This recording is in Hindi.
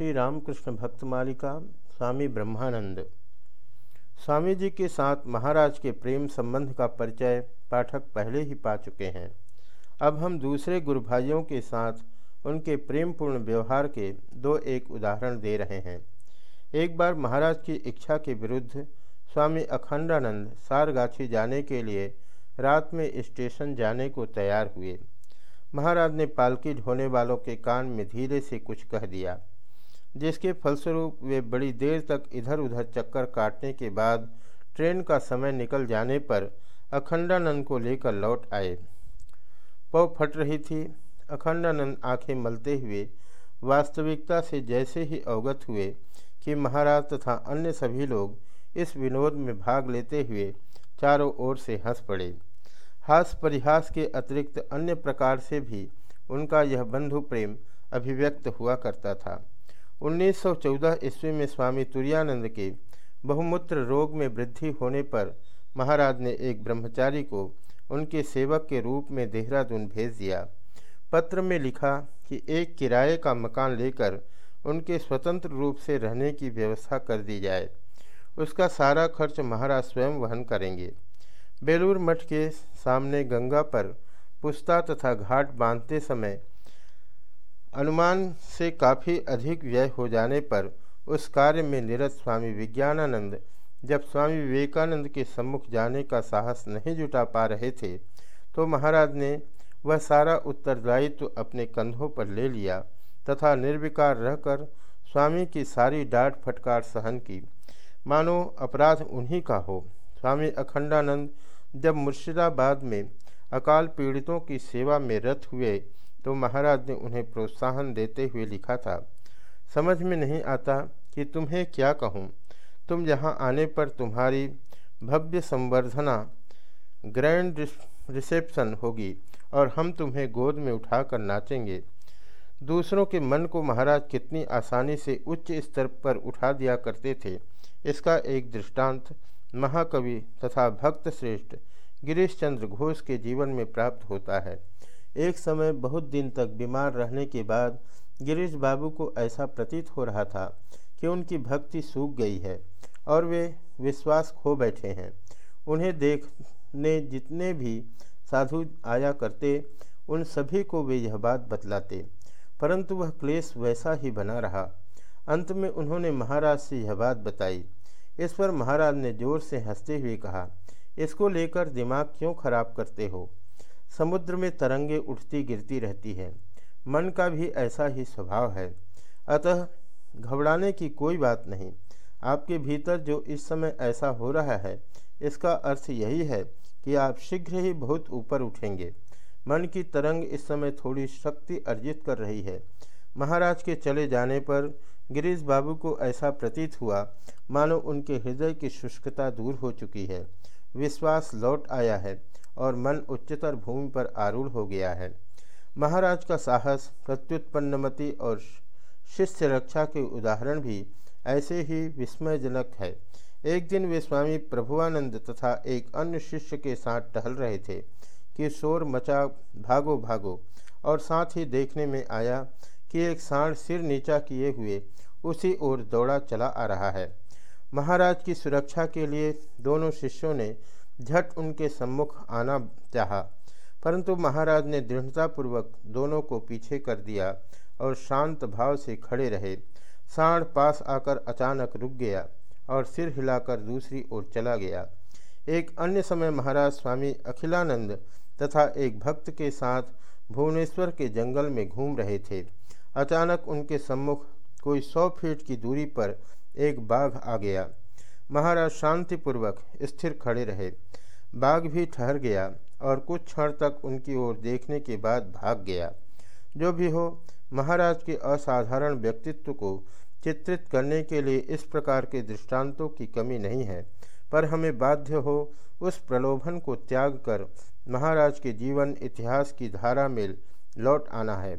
श्री रामकृष्ण भक्त मालिका स्वामी ब्रह्मानंद। स्वामी जी के साथ महाराज के प्रेम संबंध का परिचय पाठक पहले ही पा चुके हैं। अब हम दूसरे गुरु भाइयों के साथ उनके प्रेमपूर्ण व्यवहार के दो एक उदाहरण दे रहे हैं। एक बार महाराज की इच्छा के विरुद्ध स्वामी अखंडानंद सारगाछी जाने के लिए रात में स्टेशन जाने को तैयार हुए। महाराज ने पालकी ढोने वालों के कान में धीरे से कुछ कह दिया। जिसके फलस्वरूप वे बड़ी देर तक इधर उधर चक्कर काटने के बाद ट्रेन का समय निकल जाने पर अखंडानंद को लेकर लौट आए। पव फट रही थी। अखंडानंद आँखें मलते हुए वास्तविकता से जैसे ही अवगत हुए कि महाराज तथा अन्य सभी लोग इस विनोद में भाग लेते हुए चारों ओर से हंस पड़े। हास परिहास के अतिरिक्त अन्य प्रकार से भी उनका यह बंधु प्रेम अभिव्यक्त हुआ करता था। 1914 ईस्वी में स्वामी तुरानंद के बहुमूत्र रोग में वृद्धि होने पर महाराज ने एक ब्रह्मचारी को उनके सेवक के रूप में देहरादून भेज दिया। पत्र में लिखा कि एक किराए का मकान लेकर उनके स्वतंत्र रूप से रहने की व्यवस्था कर दी जाए। उसका सारा खर्च महाराज स्वयं वहन करेंगे। बेलूर मठ के सामने गंगा पर पुस्ता तथा घाट बांधते समय अनुमान से काफ़ी अधिक व्यय हो जाने पर उस कार्य में निरत स्वामी विज्ञानानंद, जब स्वामी विवेकानंद के सम्मुख जाने का साहस नहीं जुटा पा रहे थे तो महाराज ने वह सारा उत्तरदायित्व अपने कंधों पर ले लिया तथा निर्विकार रहकर स्वामी की सारी डांट फटकार सहन की। मानो अपराध उन्हीं का हो। स्वामी अखंडानंद जब मुर्शिदाबाद में अकाल पीड़ितों की सेवा में रत हुए तो महाराज ने उन्हें प्रोत्साहन देते हुए लिखा था, समझ में नहीं आता कि तुम्हें क्या कहूँ। तुम यहाँ आने पर तुम्हारी भव्य संवर्धना ग्रैंड रिसेप्शन होगी और हम तुम्हें गोद में उठाकर नाचेंगे। दूसरों के मन को महाराज कितनी आसानी से उच्च स्तर पर उठा दिया करते थे। इसका एक दृष्टांत महाकवि तथा भक्त श्रेष्ठ गिरीश चंद्र घोष के जीवन में प्राप्त होता है। एक समय बहुत दिन तक बीमार रहने के बाद गिरीश बाबू को ऐसा प्रतीत हो रहा था कि उनकी भक्ति सूख गई है और वे विश्वास खो बैठे हैं। उन्हें देखने जितने भी साधु आया करते, उन सभी को वे यह बात बतलाते। परंतु वह क्लेश वैसा ही बना रहा। अंत में उन्होंने महाराज से यह बात बताई। इस पर महाराज ने ज़ोर से हँसते हुए कहा, इसको लेकर दिमाग क्यों खराब करते हो? समुद्र में तरंगे उठती गिरती रहती है। मन का भी ऐसा ही स्वभाव है। अतः घबराने की कोई बात नहीं। आपके भीतर जो इस समय ऐसा हो रहा है, इसका अर्थ यही है कि आप शीघ्र ही बहुत ऊपर उठेंगे। मन की तरंग इस समय थोड़ी शक्ति अर्जित कर रही है। महाराज के चले जाने पर गिरीश बाबू को ऐसा प्रतीत हुआ, मानो उनके हृदय की शुष्कता दूर हो चुकी है। विश्वास लौट आया है। और मन उच्चतर भूमि पर आरूढ़ हो गया है। महाराज का साहस, प्रत्युत्पन्नमति और शिष्य रक्षा के उदाहरण भी ऐसे ही विस्मयजनक है। एक दिन वे स्वामी प्रभुआनंद तथा एक अन्य शिष्य के साथ टहल रहे थे कि शोर मचा भागो भागो और साथ ही देखने में आया कि एक सांड सिर नीचा किए हुए उसी ओर दौड़ा चला आ रहा है। महाराज की सुरक्षा के लिए दोनों शिष्यों ने झट उनके सम्मुख आना चाहा। परंतु महाराज ने दृढ़तापूर्वक दोनों को पीछे कर दिया और शांत भाव से खड़े रहे। सांड पास आकर अचानक रुक गया और सिर हिलाकर दूसरी ओर चला गया। एक अन्य समय महाराज स्वामी अखिलानंद तथा एक भक्त के साथ भुवनेश्वर के जंगल में घूम रहे थे। अचानक उनके सम्मुख कोई सौ फीट की दूरी पर एक बाघ आ गया। महाराज शांतिपूर्वक स्थिर खड़े रहे। बाघ भी ठहर गया और कुछ क्षण तक उनकी ओर देखने के बाद भाग गया। जो भी हो, महाराज के असाधारण व्यक्तित्व को चित्रित करने के लिए इस प्रकार के दृष्टांतों की कमी नहीं है। पर हमें बाध्य हो, उस प्रलोभन को त्याग कर महाराज के जीवन इतिहास की धारा में लौट आना है।